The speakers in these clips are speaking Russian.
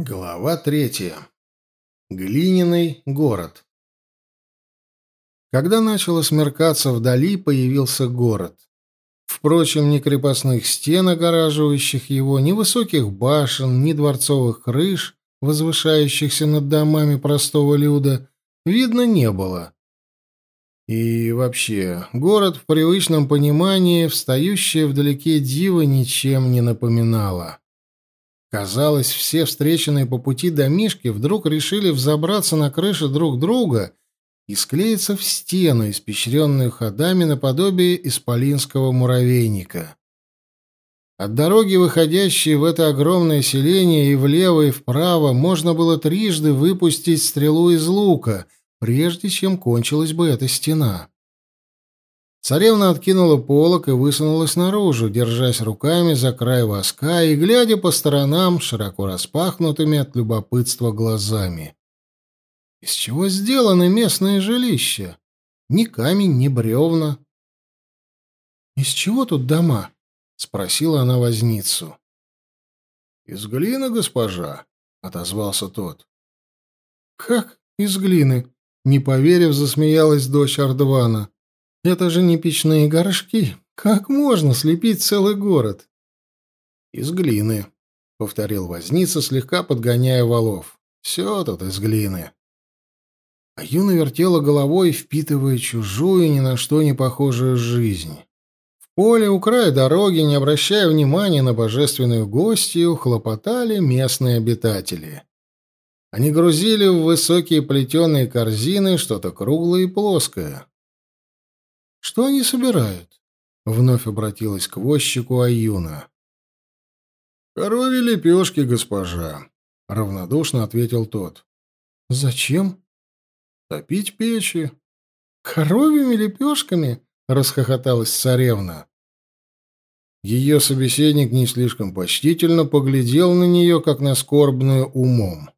Глава третья. Глиняный город. Когда начало смеркаться вдали, появился город. Впрочем, ни крепостных стен, огораживающих его, ни высоких башен, ни дворцовых крыш, возвышающихся над домами простого люда, видно не было. И вообще, город в привычном понимании, встающее вдалеке диво, ничем не напоминало. Казалось, все встреченные по пути домишки вдруг решили взобраться на крыши друг друга и склеиться в стену, испещренную ходами наподобие исполинского муравейника. От дороги, выходящей в это огромное селение, и влево, и вправо, можно было трижды выпустить стрелу из лука, прежде чем кончилась бы эта стена. Царевна откинула полок и высунулась наружу, держась руками за край воска и глядя по сторонам широко распахнутыми от любопытства глазами. Из чего сделаны местные жилища? Ни камень, ни бревна. «Из чего тут дома?» — спросила она возницу. «Из глины, госпожа», — отозвался тот. «Как из глины?» — не поверив, засмеялась дочь Ардвана. Это же не печные горшки. Как можно слепить целый город? Из глины, повторил возница, слегка подгоняя валов. Все тут из глины. А Юна вертела головой, впитывая чужую, ни на что не похожую жизнь. В поле у края дороги, не обращая внимания на божественную гостью, хлопотали местные обитатели. Они грузили в высокие плетеные корзины что-то круглое и плоское. Что они собирают? Вновь обратилась к возчику Аюна. Коровьи лепешки, госпожа, равнодушно ответил тот. Зачем? Топить печи. Коровьими лепешками? расхохоталась царевна. Ее собеседник не слишком почтительно поглядел на нее, как на скорбную умом.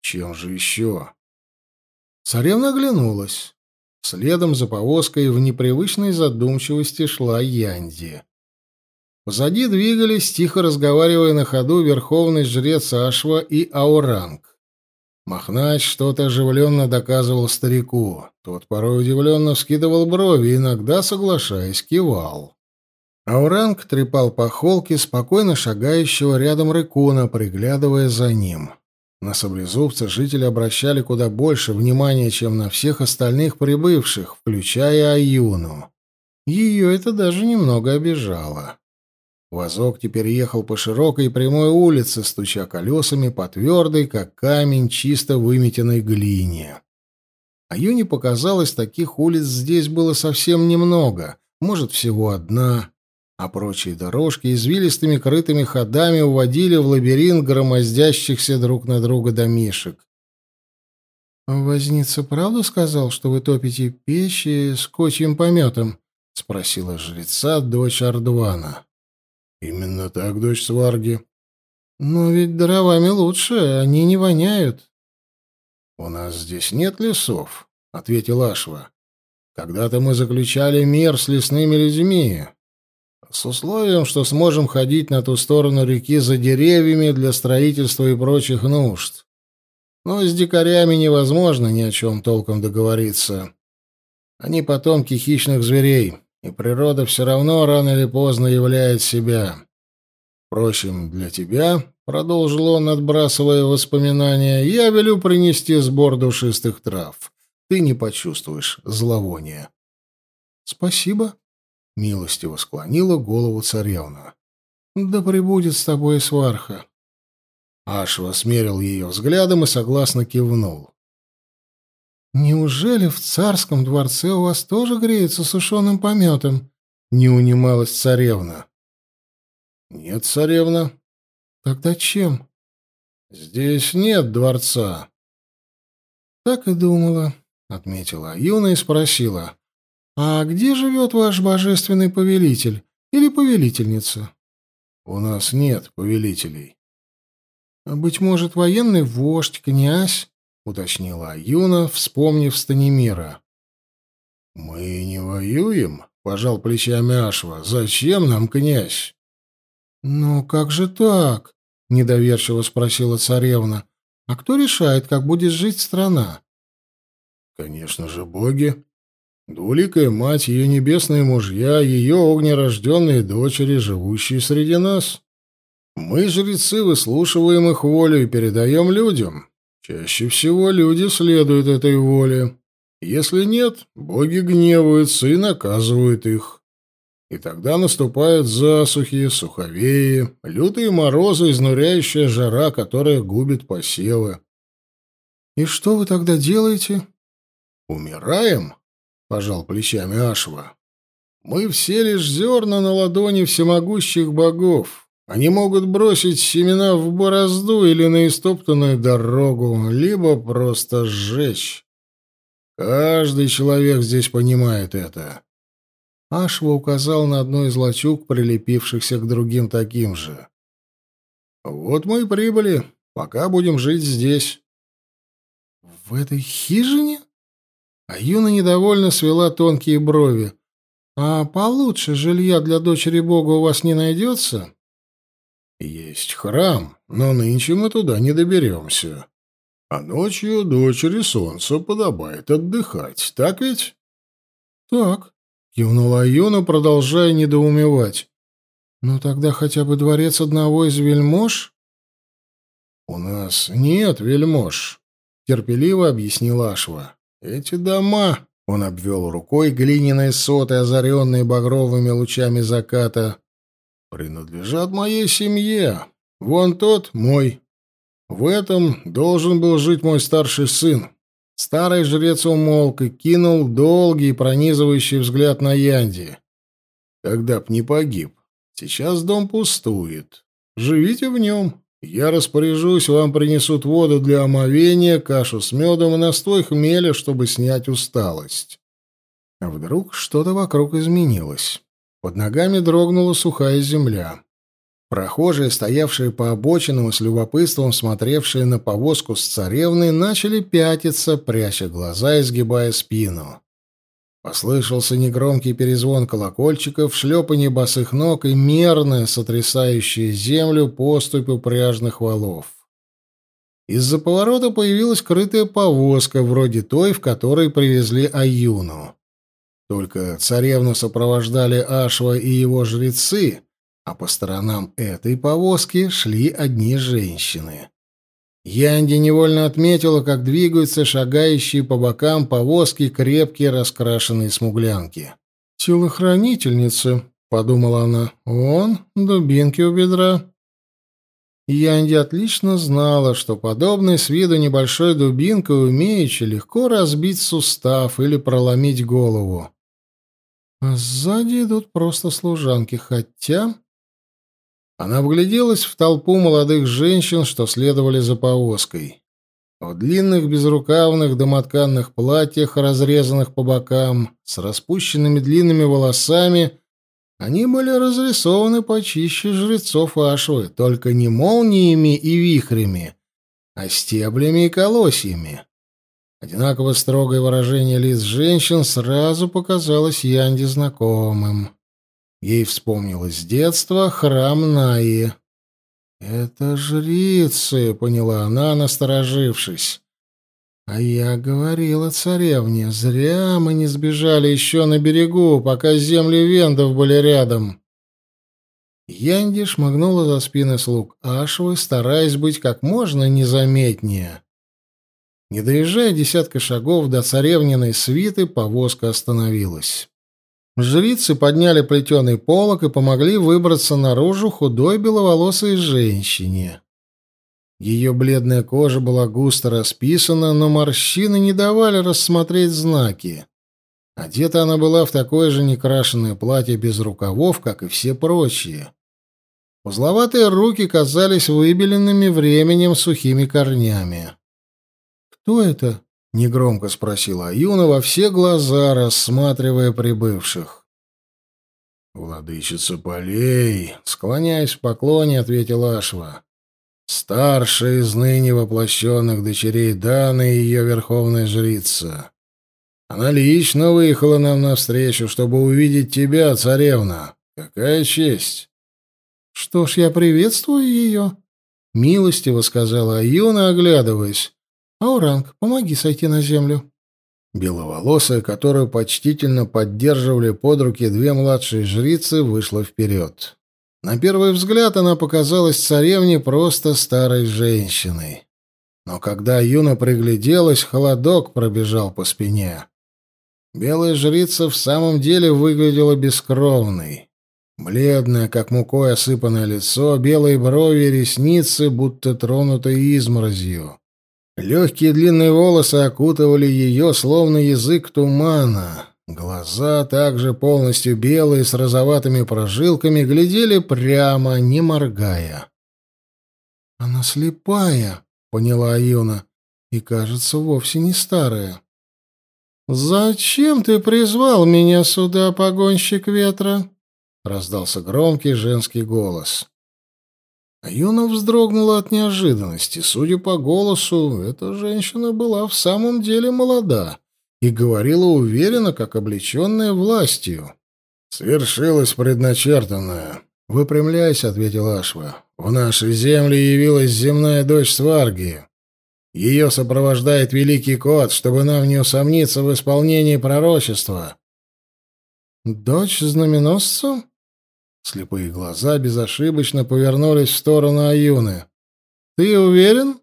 Чем же еще? Царевна оглянулась. Следом за повозкой в непривычной задумчивости шла Янди. Позади двигались, тихо разговаривая на ходу, верховный жрец Ашва и Ауранг. Махнач что-то оживленно доказывал старику. Тот порой удивленно вскидывал брови, иногда, соглашаясь, кивал. Ауранг трепал по холке спокойно шагающего рядом рыкуна, приглядывая за ним. На саблезубца жители обращали куда больше внимания, чем на всех остальных прибывших, включая Аюну. Ее это даже немного обижало. Вазок теперь ехал по широкой прямой улице, стуча колесами по твердой, как камень, чисто выметенной глине. Аюне показалось, таких улиц здесь было совсем немного, может, всего одна а прочие дорожки извилистыми крытыми ходами уводили в лабиринт громоздящихся друг на друга домишек. «Возница правду сказал, что вы топите печи с кочьим пометом?» — спросила жреца дочь Ардвана. «Именно так, дочь Сварги». «Но ведь дровами лучше, они не воняют». «У нас здесь нет лесов», — ответил Ашва. «Когда-то мы заключали мир с лесными людьми, с условием, что сможем ходить на ту сторону реки за деревьями для строительства и прочих нужд. Но с дикарями невозможно ни о чем толком договориться. Они потомки хищных зверей, и природа все равно рано или поздно являет себя. Впрочем, для тебя, — продолжил он, отбрасывая воспоминания, — я велю принести сбор душистых трав. Ты не почувствуешь зловония. — Спасибо, — милостиво склонила голову царевна. «Да пребудет с тобой сварха». Ашва смерил ее взглядом и согласно кивнул. «Неужели в царском дворце у вас тоже греется сушеным пометом?» — не унималась царевна. «Нет, царевна». «Тогда чем?» «Здесь нет дворца». «Так и думала», — отметила Юна и спросила. «А где живет ваш божественный повелитель или повелительница?» «У нас нет повелителей». А «Быть может, военный вождь, князь?» — уточнила Аюна, вспомнив Станимира. «Мы не воюем», — пожал плечами Ашва. «Зачем нам князь?» «Но как же так?» — недоверчиво спросила царевна. «А кто решает, как будет жить страна?» «Конечно же, боги. Двуликая мать, ее небесные мужья, ее огнерожденные дочери, живущие среди нас. Мы, жрецы, выслушиваем их волю и передаем людям. Чаще всего люди следуют этой воле. Если нет, боги гневаются и наказывают их. И тогда наступают засухи, суховеи, лютые морозы, изнуряющая жара, которая губит посевы. «И что вы тогда делаете?» «Умираем?» — пожал плечами Ашва. «Мы все лишь зерна на ладони всемогущих богов. Они могут бросить семена в борозду или на истоптанную дорогу, либо просто сжечь. Каждый человек здесь понимает это. Ашва указал на одну из лачуг, прилепившихся к другим таким же. Вот мы и прибыли. Пока будем жить здесь. В этой хижине? А Юна недовольно свела тонкие брови. А получше жилья для дочери Бога у вас не найдется? Есть храм, но нынче мы туда не доберемся. А ночью дочери солнца подобает отдыхать, так ведь? Так, кивнула Юна, продолжая недоумевать. Ну тогда хотя бы дворец одного из вельмож? У нас нет вельмож, терпеливо объяснил Ашва. Эти дома, он обвел рукой глиняные соты, озаренные багровыми лучами заката, принадлежат моей семье. Вон тот мой, в этом должен был жить мой старший сын. Старый жрец умолк и кинул долгий пронизывающий взгляд на Янди. Когда б не погиб. Сейчас дом пустует. Живите в нем. Я распоряжусь, вам принесут воду для омовения, кашу с медом и настой хмеля, чтобы снять усталость. А вдруг что-то вокруг изменилось. Под ногами дрогнула сухая земля. Прохожие, стоявшие по обочинам и с любопытством смотревшие на повозку с царевной, начали пятиться, пряча глаза и сгибая спину. Послышался негромкий перезвон колокольчиков, шлепанье босых ног и мерное, сотрясающее землю, поступь упряжных валов. Из-за поворота появилась крытая повозка, вроде той, в которой привезли Аюну. Только царевну сопровождали Ашва и его жрецы — а по сторонам этой повозки шли одни женщины. Янди невольно отметила, как двигаются шагающие по бокам повозки крепкие раскрашенные смуглянки. «Телохранительницы», — подумала она, — «вон, дубинки у бедра». Янди отлично знала, что подобной с виду небольшой дубинкой умеючи легко разбить сустав или проломить голову. А сзади идут просто служанки, хотя... Она вгляделась в толпу молодых женщин, что следовали за повозкой. В длинных безрукавных домотканных платьях, разрезанных по бокам, с распущенными длинными волосами, они были разрисованы почище жрецов Ашвы, только не молниями и вихрями, а стеблями и колосьями. Одинаково строгое выражение лиц женщин сразу показалось Янде знакомым. Ей вспомнилось с детства храм Наи. «Это жрицы», — поняла она, насторожившись. «А я говорила царевне, зря мы не сбежали еще на берегу, пока земли вендов были рядом». Янди шмыгнула за спины слуг Ашвы, стараясь быть как можно незаметнее. Не доезжая десятка шагов до царевниной свиты, повозка остановилась. Жрицы подняли плетеный полог и помогли выбраться наружу худой беловолосой женщине. Ее бледная кожа была густо расписана, но морщины не давали рассмотреть знаки. Одета она была в такое же некрашенное платье без рукавов, как и все прочие. Узловатые руки казались выбеленными временем сухими корнями. «Кто это?» — негромко спросила Аюна во все глаза, рассматривая прибывших. «Владычица полей!» — склоняясь в поклоне, ответила Ашва. «Старшая из ныне воплощенных дочерей Даны и ее верховная жрица. Она лично выехала нам навстречу, чтобы увидеть тебя, царевна. Какая честь!» «Что ж, я приветствую ее», — милостиво сказала Аюна, оглядываясь. «Ауранг, помоги сойти на землю». Беловолосая, которую почтительно поддерживали под руки две младшие жрицы, вышла вперед. На первый взгляд она показалась царевне просто старой женщиной. Но когда Юна пригляделась, холодок пробежал по спине. Белая жрица в самом деле выглядела бескровной. Бледное, как мукой осыпанное лицо, белые брови и ресницы, будто тронутые изморозью. Легкие длинные волосы окутывали ее, словно язык тумана. Глаза, также полностью белые, с розоватыми прожилками, глядели прямо, не моргая. «Она слепая», — поняла Юна, — «и, кажется, вовсе не старая». «Зачем ты призвал меня сюда, погонщик ветра?» — раздался громкий женский голос. Юна вздрогнула от неожиданности. Судя по голосу, эта женщина была в самом деле молода и говорила уверенно, как облеченная властью. «Свершилось предначертанное», — выпрямляясь, ответил Ашва. «В нашей земле явилась земная дочь Сварги. Ее сопровождает великий кот, чтобы нам не усомниться в исполнении пророчества». «Дочь знаменосца?» Слепые глаза безошибочно повернулись в сторону Аюны. «Ты уверен?»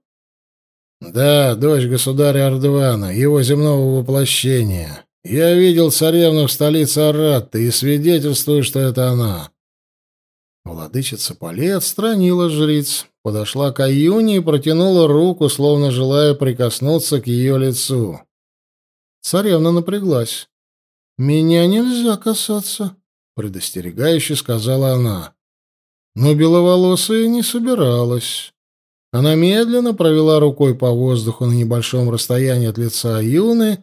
«Да, дочь государя Ардвана, его земного воплощения. Я видел царевну в столице Аратты и свидетельствую, что это она». Владычица полей отстранила жриц, подошла к Аюне и протянула руку, словно желая прикоснуться к ее лицу. Царевна напряглась. «Меня нельзя касаться», предостерегающе сказала она. Но беловолосая не собиралась. Она медленно провела рукой по воздуху на небольшом расстоянии от лица Юны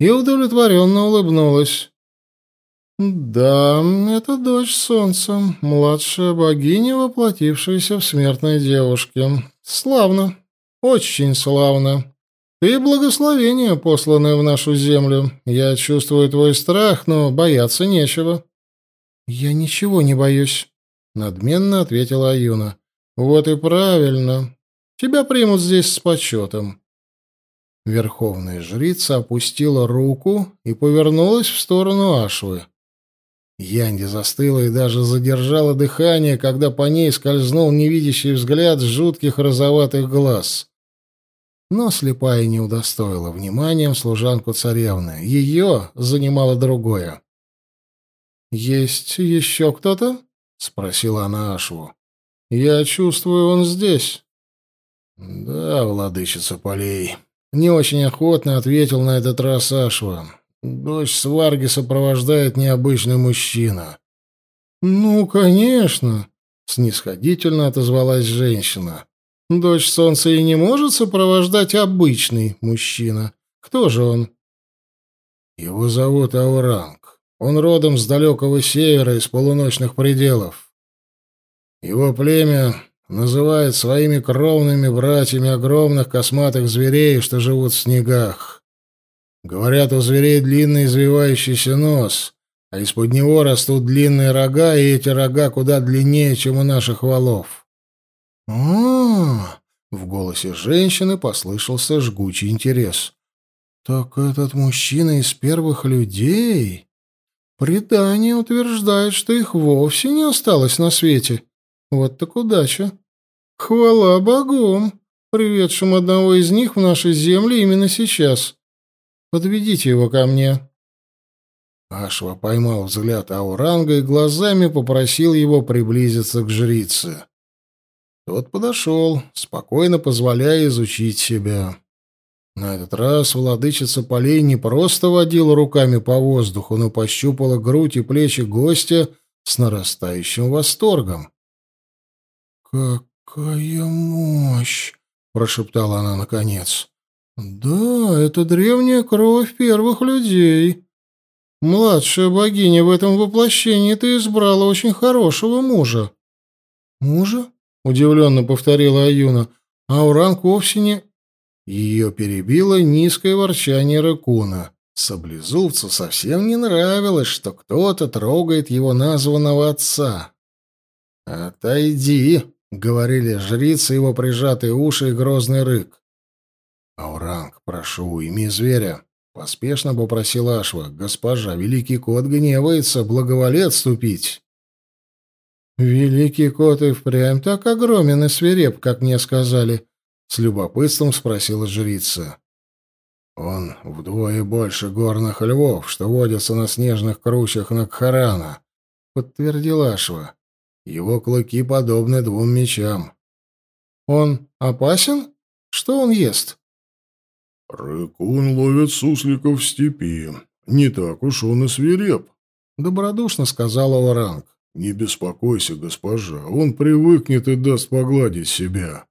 и удовлетворенно улыбнулась. «Да, это дочь солнца, младшая богиня, воплотившаяся в смертной девушке. Славно, очень славно. Ты благословение, посланное в нашу землю. Я чувствую твой страх, но бояться нечего». «Я ничего не боюсь», — надменно ответила Аюна. «Вот и правильно. Тебя примут здесь с почетом». Верховная жрица опустила руку и повернулась в сторону Ашвы. Янди застыла и даже задержала дыхание, когда по ней скользнул невидящий взгляд жутких розоватых глаз. Но слепая не удостоила вниманием служанку царевны. Ее занимало другое. «Есть еще кто-то?» — спросила она Ашву. «Я чувствую, он здесь». «Да, владычица полей», — не очень охотно ответил на этот раз Ашва. «Дочь Сварги сопровождает необычный мужчина». «Ну, конечно», — снисходительно отозвалась женщина. «Дочь солнца и не может сопровождать обычный мужчина. Кто же он?» «Его зовут Ауранг. Он родом с далекого севера, из полуночных пределов. Его племя называет своими кровными братьями огромных косматых зверей, что живут в снегах. Говорят, у зверей длинный извивающийся нос, а из-под него растут длинные рога, и эти рога куда длиннее, чем у наших валов. а, В голосе женщины послышался жгучий интерес. «Так этот мужчина из первых людей...» Предание утверждает, что их вовсе не осталось на свете. Вот так удача. Хвала богам, приведшим одного из них в наши земли именно сейчас. Подведите его ко мне. Ашва поймал взгляд Ауранга и глазами попросил его приблизиться к жрице. Тот подошел, спокойно позволяя изучить себя. На этот раз владычица полей не просто водила руками по воздуху, но пощупала грудь и плечи гостя с нарастающим восторгом. «Какая мощь!» — прошептала она наконец. «Да, это древняя кровь первых людей. Младшая богиня в этом воплощении ты избрала очень хорошего мужа». «Мужа?» — удивленно повторила Аюна. «А Уранг вовсе не...» Ее перебило низкое ворчание ракуна. Саблезубцу совсем не нравилось, что кто-то трогает его названного отца. «Отойди!» — говорили жрицы его прижатые уши и грозный рык. «Ауранг, прошу, уйми зверя!» — поспешно попросил Ашва. «Госпожа, великий кот гневается, благоволит отступить!» «Великий кот и впрямь так огромен и свиреп, как мне сказали», — с любопытством спросила жрица. «Он вдвое больше горных львов, что водятся на снежных кручах Накхарана», — подтвердил Ашва. «Его клыки подобны двум мечам». «Он опасен? Что он ест?» «Рыкун ловит сусликов в степи. Не так уж он и свиреп», — добродушно сказала Оранг. «Не беспокойся, госпожа, он привыкнет и даст погладить себя».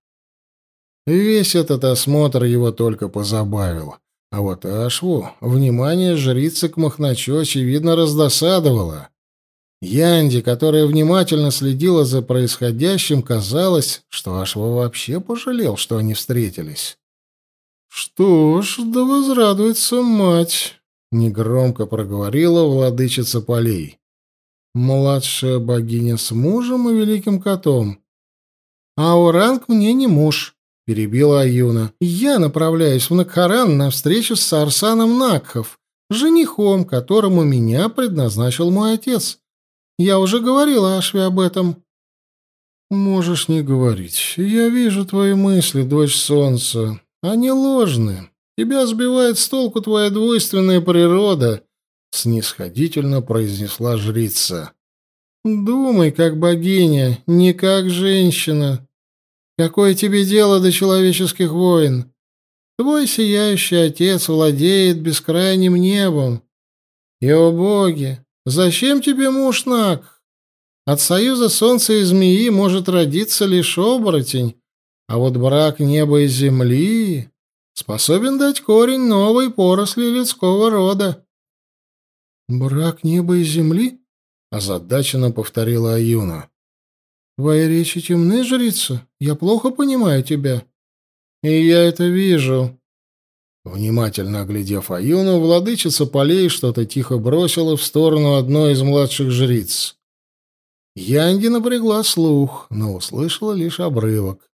Весь этот осмотр его только позабавил. А вот Ашву внимание жрицы к Махначу, очевидно, раздосадовало. Янди, которая внимательно следила за происходящим, казалось, что Ашва вообще пожалел, что они встретились. «Что ж, да возрадуется мать», — негромко проговорила владычица полей. «Младшая богиня с мужем и великим котом. А Уранг мне не муж», — перебила Аюна. «Я направляюсь в Накхаран на встречу с Сарсаном Накхов, женихом, которому меня предназначил мой отец. Я уже говорила Ашве об этом». «Можешь не говорить. Я вижу твои мысли, дочь солнца. Они ложны. Тебя сбивает с толку твоя двойственная природа, — снисходительно произнесла жрица. Думай, как богиня, не как женщина. Какое тебе дело до человеческих войн? Твой сияющий отец владеет бескрайним небом. И, о боги, зачем тебе муж Нак? От союза солнца и змеи может родиться лишь оборотень, а вот брак неба и земли способен дать корень новой поросли людского рода. «Брак неба и земли?» — озадаченно повторила Аюна. «Твои речи темны, жрица? Я плохо понимаю тебя». «И я это вижу». Внимательно оглядев Аюну, владычица полей что-то тихо бросила в сторону одной из младших жриц. Янди напрягла слух, но услышала лишь обрывок.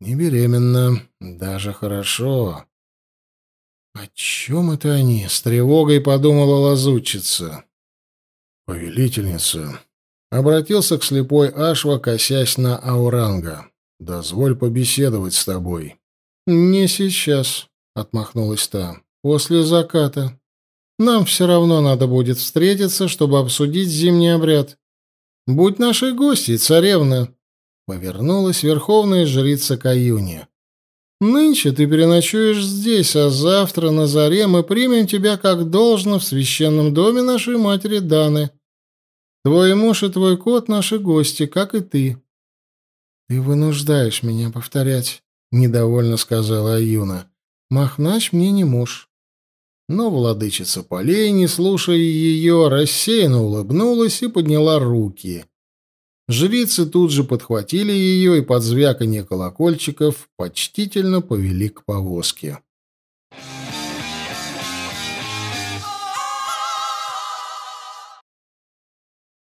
Не беременна. Даже хорошо. О чем это они? С тревогой подумала лазутчица. Повелительница. Обратился к слепой Ашва, косясь на Ауранга. «Дозволь побеседовать с тобой». «Не сейчас», — отмахнулась та. «После заката. Нам все равно надо будет встретиться, чтобы обсудить зимний обряд. Будь нашей гостьей, царевна». Повернулась верховная жрица Каюни. «Нынче ты переночуешь здесь, а завтра на заре мы примем тебя как должно в священном доме нашей матери Даны. Твой муж и твой кот — наши гости, как и ты». «Ты вынуждаешь меня повторять», — недовольно сказала Аюна. «Махнач мне не муж». Но владычица полей, не слушая ее, рассеянно улыбнулась и подняла руки. Жрицы тут же подхватили ее и под звяканье колокольчиков почтительно повели к повозке.